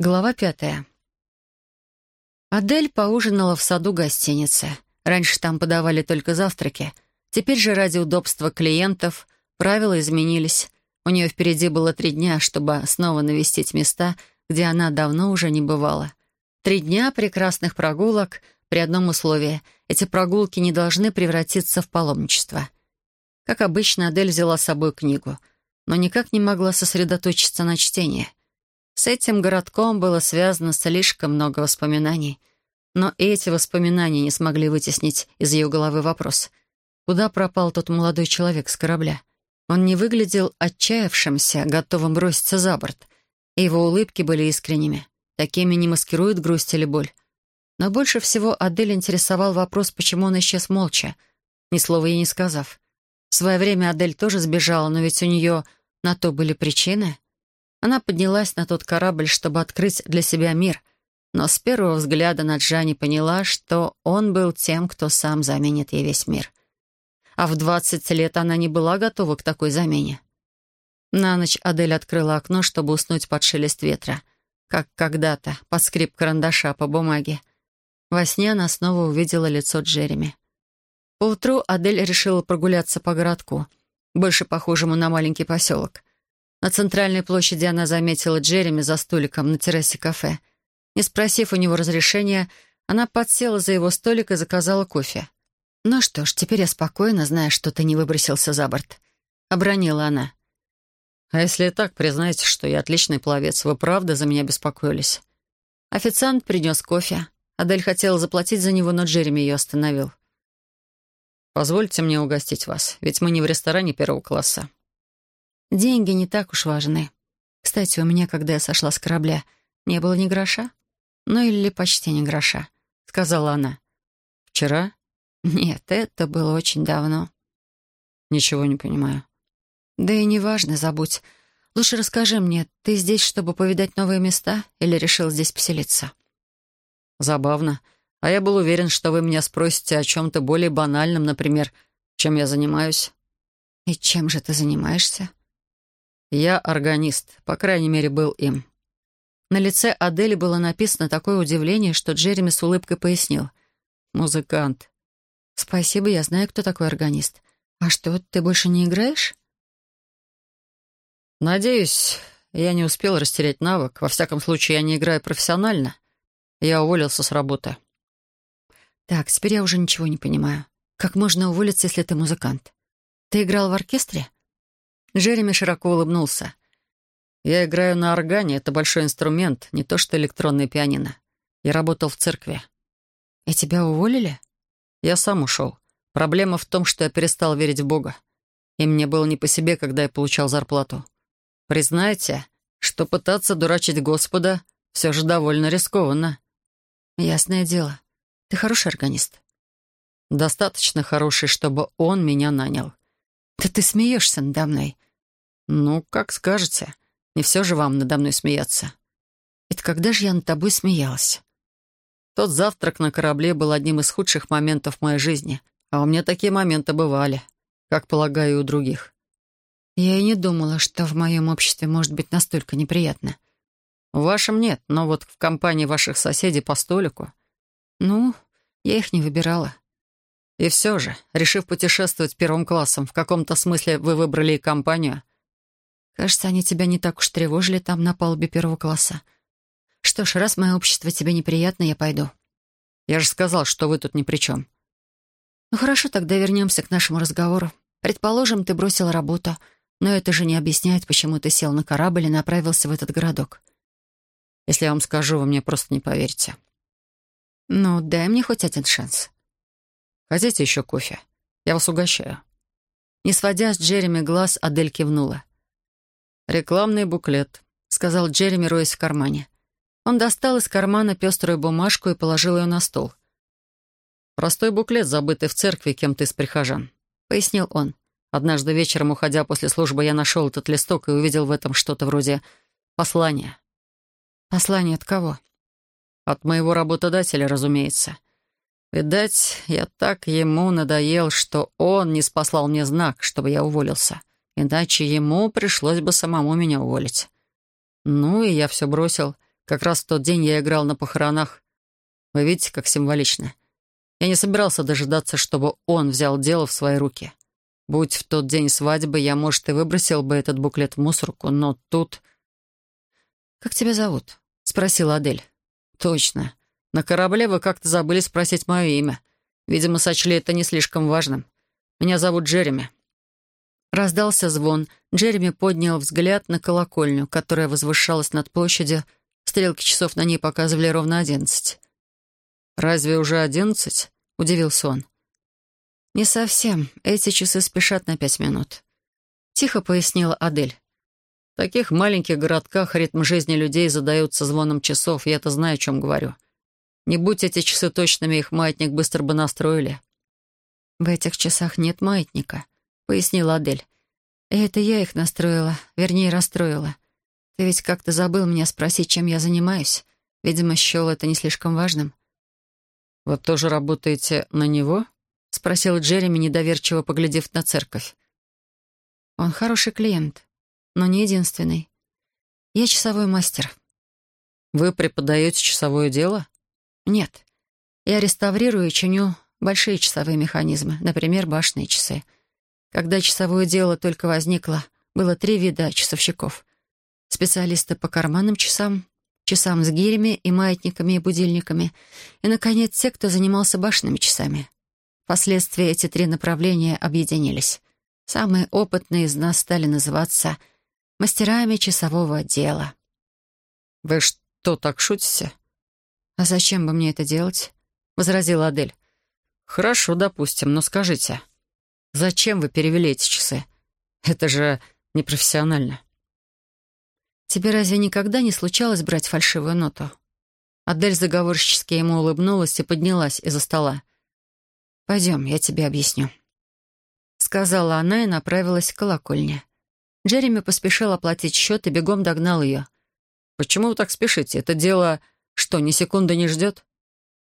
Глава пятая. Адель поужинала в саду гостиницы. Раньше там подавали только завтраки. Теперь же ради удобства клиентов правила изменились. У нее впереди было три дня, чтобы снова навестить места, где она давно уже не бывала. Три дня прекрасных прогулок при одном условии. Эти прогулки не должны превратиться в паломничество. Как обычно, Адель взяла с собой книгу, но никак не могла сосредоточиться на чтении — с этим городком было связано слишком много воспоминаний. Но эти воспоминания не смогли вытеснить из ее головы вопрос. Куда пропал тот молодой человек с корабля? Он не выглядел отчаявшимся, готовым броситься за борт. И его улыбки были искренними. Такими не маскируют грусть или боль. Но больше всего Адель интересовал вопрос, почему он исчез молча, ни слова ей не сказав. В свое время Адель тоже сбежала, но ведь у нее на то были причины. Она поднялась на тот корабль, чтобы открыть для себя мир, но с первого взгляда на Джани поняла, что он был тем, кто сам заменит ей весь мир. А в двадцать лет она не была готова к такой замене. На ночь Адель открыла окно, чтобы уснуть под шелест ветра, как когда-то, под скрип карандаша по бумаге. Во сне она снова увидела лицо Джереми. Поутру Адель решила прогуляться по городку, больше похожему на маленький поселок. На центральной площади она заметила Джереми за столиком на террасе кафе. Не спросив у него разрешения, она подсела за его столик и заказала кофе. «Ну что ж, теперь я спокойно, зная, что ты не выбросился за борт», — обронила она. «А если и так, признайте, что я отличный пловец. Вы правда за меня беспокоились?» Официант принес кофе. Адель хотела заплатить за него, но Джереми ее остановил. «Позвольте мне угостить вас, ведь мы не в ресторане первого класса. Деньги не так уж важны. Кстати, у меня, когда я сошла с корабля, не было ни гроша. Ну или почти ни гроша, сказала она. Вчера? Нет, это было очень давно. Ничего не понимаю. Да и неважно, забудь. Лучше расскажи мне, ты здесь, чтобы повидать новые места, или решил здесь поселиться? Забавно. А я был уверен, что вы меня спросите о чем-то более банальном, например, чем я занимаюсь. И чем же ты занимаешься? Я органист, по крайней мере, был им. На лице Адели было написано такое удивление, что Джереми с улыбкой пояснил. «Музыкант». «Спасибо, я знаю, кто такой органист. А что, ты больше не играешь?» «Надеюсь, я не успел растерять навык. Во всяком случае, я не играю профессионально. Я уволился с работы». «Так, теперь я уже ничего не понимаю. Как можно уволиться, если ты музыкант? Ты играл в оркестре?» Джереми широко улыбнулся. «Я играю на органе, это большой инструмент, не то что электронное пианино. Я работал в церкви». «И тебя уволили?» «Я сам ушел. Проблема в том, что я перестал верить в Бога. И мне было не по себе, когда я получал зарплату. Признайте, что пытаться дурачить Господа все же довольно рискованно». «Ясное дело. Ты хороший органист?» «Достаточно хороший, чтобы он меня нанял». «Да ты смеешься надо мной. «Ну, как скажете. Не все же вам надо мной смеяться». «Это когда же я над тобой смеялась?» Тот завтрак на корабле был одним из худших моментов моей жизни, а у меня такие моменты бывали, как, полагаю, и у других. Я и не думала, что в моем обществе может быть настолько неприятно. В вашем нет, но вот в компании ваших соседей по столику. Ну, я их не выбирала. И все же, решив путешествовать первым классом, в каком-то смысле вы выбрали и компанию — Кажется, они тебя не так уж тревожили там, на палубе первого класса. Что ж, раз мое общество тебе неприятно, я пойду. Я же сказал, что вы тут ни при чем. Ну хорошо, тогда вернемся к нашему разговору. Предположим, ты бросил работу, но это же не объясняет, почему ты сел на корабль и направился в этот городок. Если я вам скажу, вы мне просто не поверите. Ну, дай мне хоть один шанс. Хотите еще кофе? Я вас угощаю. Не сводя с Джереми глаз, Адель кивнула. «Рекламный буклет», — сказал Джереми, роясь в кармане. Он достал из кармана пеструю бумажку и положил ее на стол. «Простой буклет, забытый в церкви кем-то из прихожан», — пояснил он. «Однажды вечером, уходя после службы, я нашел этот листок и увидел в этом что-то вроде послания». «Послание от кого?» «От моего работодателя, разумеется. Видать, я так ему надоел, что он не спаслал мне знак, чтобы я уволился». Иначе ему пришлось бы самому меня уволить. Ну и я все бросил. Как раз в тот день я играл на похоронах. Вы видите, как символично. Я не собирался дожидаться, чтобы он взял дело в свои руки. Будь в тот день свадьбы, я, может, и выбросил бы этот буклет в мусорку, но тут... «Как тебя зовут?» — спросила Адель. «Точно. На корабле вы как-то забыли спросить мое имя. Видимо, сочли это не слишком важным. Меня зовут Джереми». Раздался звон. Джереми поднял взгляд на колокольню, которая возвышалась над площадью. Стрелки часов на ней показывали ровно одиннадцать. «Разве уже одиннадцать?» — удивился он. «Не совсем. Эти часы спешат на пять минут», — тихо пояснила Адель. В таких маленьких городках ритм жизни людей задается звоном часов, я-то знаю, о чем говорю. Не будь эти часы точными, их маятник быстро бы настроили. «В этих часах нет маятника», — пояснила Адель. «И это я их настроила, вернее, расстроила. Ты ведь как-то забыл меня спросить, чем я занимаюсь. Видимо, счел это не слишком важным». «Вы тоже работаете на него?» — спросил Джереми, недоверчиво поглядев на церковь. «Он хороший клиент, но не единственный. Я часовой мастер». «Вы преподаете часовое дело?» «Нет. Я реставрирую и чиню большие часовые механизмы, например, башенные часы. Когда часовое дело только возникло, было три вида часовщиков. Специалисты по карманным часам, часам с гирями и маятниками и будильниками, и, наконец, те, кто занимался башенными часами. Впоследствии эти три направления объединились. Самые опытные из нас стали называться мастерами часового дела. «Вы что, так шутите?» «А зачем бы мне это делать?» — возразила Адель. «Хорошо, допустим, но скажите, зачем вы перевели эти часы? Это же непрофессионально». «Тебе разве никогда не случалось брать фальшивую ноту?» Адель заговорщически ему улыбнулась и поднялась из-за стола. «Пойдем, я тебе объясню», — сказала она и направилась к колокольне. Джереми поспешил оплатить счет и бегом догнал ее. «Почему вы так спешите? Это дело, что, ни секунды не ждет?»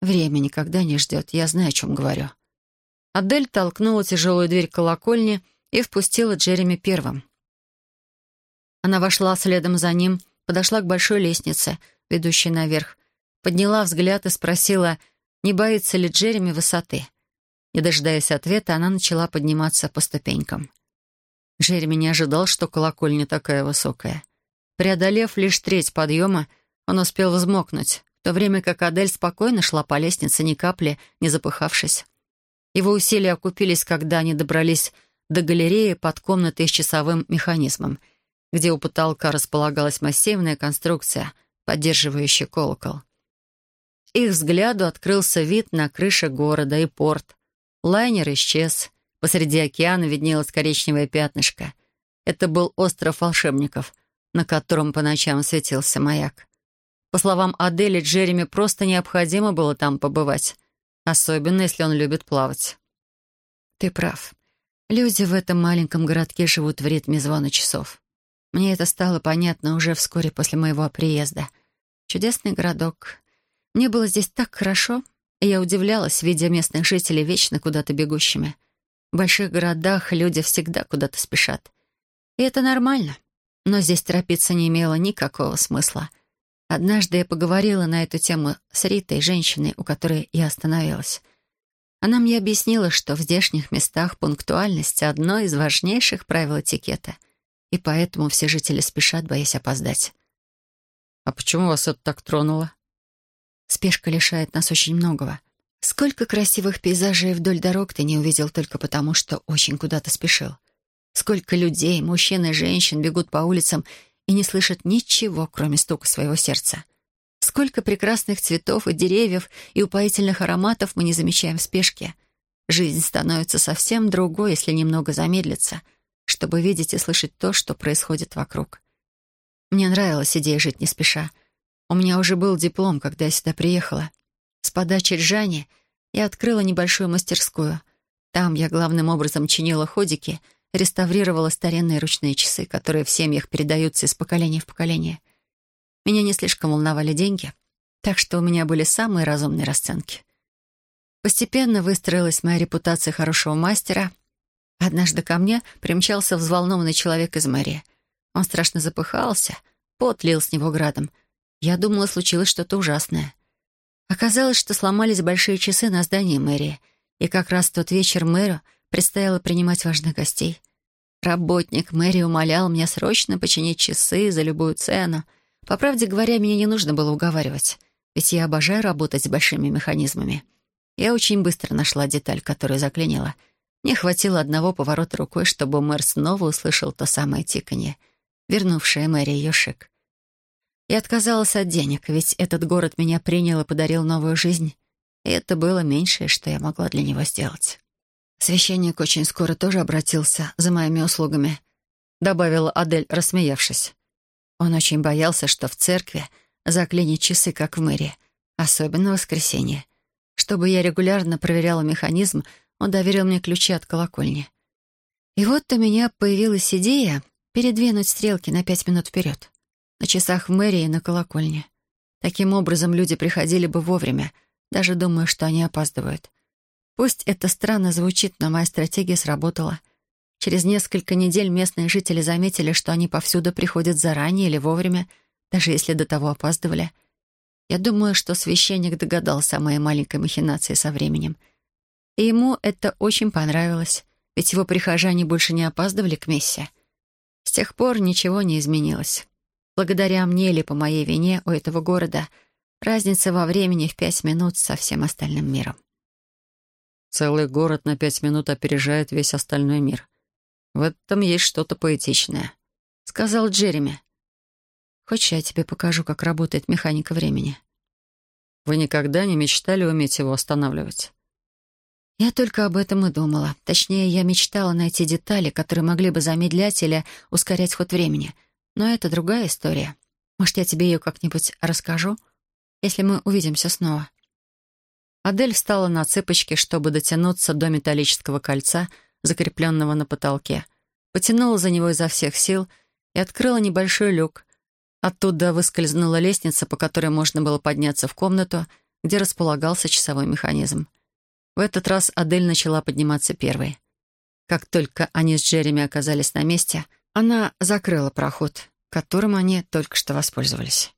«Время никогда не ждет, я знаю, о чем говорю». Адель толкнула тяжелую дверь колокольни и впустила Джереми первым. Она вошла следом за ним, подошла к большой лестнице, ведущей наверх, подняла взгляд и спросила, не боится ли Джереми высоты. Не дожидаясь ответа, она начала подниматься по ступенькам. Джереми не ожидал, что колокольня такая высокая. Преодолев лишь треть подъема, он успел взмокнуть, в то время как Адель спокойно шла по лестнице, ни капли не запыхавшись. Его усилия окупились, когда они добрались до галереи под комнатой с часовым механизмом — где у потолка располагалась массивная конструкция, поддерживающая колокол. Их взгляду открылся вид на крыши города и порт. Лайнер исчез. Посреди океана виднелось коричневое пятнышко. Это был остров волшебников, на котором по ночам светился маяк. По словам Адели, Джереми просто необходимо было там побывать, особенно если он любит плавать. «Ты прав. Люди в этом маленьком городке живут в ритме звона часов. Мне это стало понятно уже вскоре после моего приезда. Чудесный городок. Мне было здесь так хорошо, и я удивлялась, видя местных жителей вечно куда-то бегущими. В больших городах люди всегда куда-то спешат. И это нормально. Но здесь торопиться не имело никакого смысла. Однажды я поговорила на эту тему с Ритой, женщиной, у которой я остановилась. Она мне объяснила, что в здешних местах пунктуальность — одно из важнейших правил этикета — и поэтому все жители спешат, боясь опоздать. «А почему вас это так тронуло?» «Спешка лишает нас очень многого. Сколько красивых пейзажей вдоль дорог ты не увидел только потому, что очень куда-то спешил. Сколько людей, мужчин и женщин бегут по улицам и не слышат ничего, кроме стука своего сердца. Сколько прекрасных цветов и деревьев и упоительных ароматов мы не замечаем в спешке. Жизнь становится совсем другой, если немного замедлиться — чтобы видеть и слышать то, что происходит вокруг. Мне нравилась идея жить не спеша. У меня уже был диплом, когда я сюда приехала. С подачи Джани я открыла небольшую мастерскую. Там я главным образом чинила ходики, реставрировала старинные ручные часы, которые в семьях передаются из поколения в поколение. Меня не слишком волновали деньги, так что у меня были самые разумные расценки. Постепенно выстроилась моя репутация хорошего мастера, Однажды ко мне примчался взволнованный человек из мэрии. Он страшно запыхался, пот лил с него градом. Я думала, случилось что-то ужасное. Оказалось, что сломались большие часы на здании мэрии, и как раз в тот вечер мэру предстояло принимать важных гостей. Работник мэрии умолял меня срочно починить часы за любую цену. По правде говоря, меня не нужно было уговаривать, ведь я обожаю работать с большими механизмами. Я очень быстро нашла деталь, которую заклинила. Мне хватило одного поворота рукой, чтобы мэр снова услышал то самое тиканье, вернувшее Мэри ее шик. Я отказалась от денег, ведь этот город меня принял и подарил новую жизнь. И это было меньшее, что я могла для него сделать. Священник очень скоро тоже обратился за моими услугами, добавила Адель, рассмеявшись. Он очень боялся, что в церкви заклинит часы, как в мэрии, особенно в воскресенье. Чтобы я регулярно проверяла механизм, он доверил мне ключи от колокольни. И вот у меня появилась идея передвинуть стрелки на пять минут вперед на часах в мэрии и на колокольне. Таким образом, люди приходили бы вовремя, даже думая, что они опаздывают. Пусть это странно звучит, но моя стратегия сработала. Через несколько недель местные жители заметили, что они повсюду приходят заранее или вовремя, даже если до того опаздывали. Я думаю, что священник догадался о моей маленькой махинации со временем. И ему это очень понравилось, ведь его прихожане больше не опаздывали к мессе. С тех пор ничего не изменилось. Благодаря мне или по моей вине у этого города разница во времени в пять минут со всем остальным миром. Целый город на пять минут опережает весь остальной мир. В этом есть что-то поэтичное, — сказал Джереми. Хочешь, я тебе покажу, как работает механика времени? Вы никогда не мечтали уметь его останавливать? Я только об этом и думала. Точнее, я мечтала найти детали, которые могли бы замедлять или ускорять ход времени — но это другая история. Может, я тебе ее как-нибудь расскажу, если мы увидимся снова?» Адель встала на цыпочки, чтобы дотянуться до металлического кольца, закрепленного на потолке. Потянула за него изо всех сил и открыла небольшой люк. Оттуда выскользнула лестница, по которой можно было подняться в комнату, где располагался часовой механизм. В этот раз Адель начала подниматься первой. Как только они с Джереми оказались на месте — она закрыла проход, которым они только что воспользовались.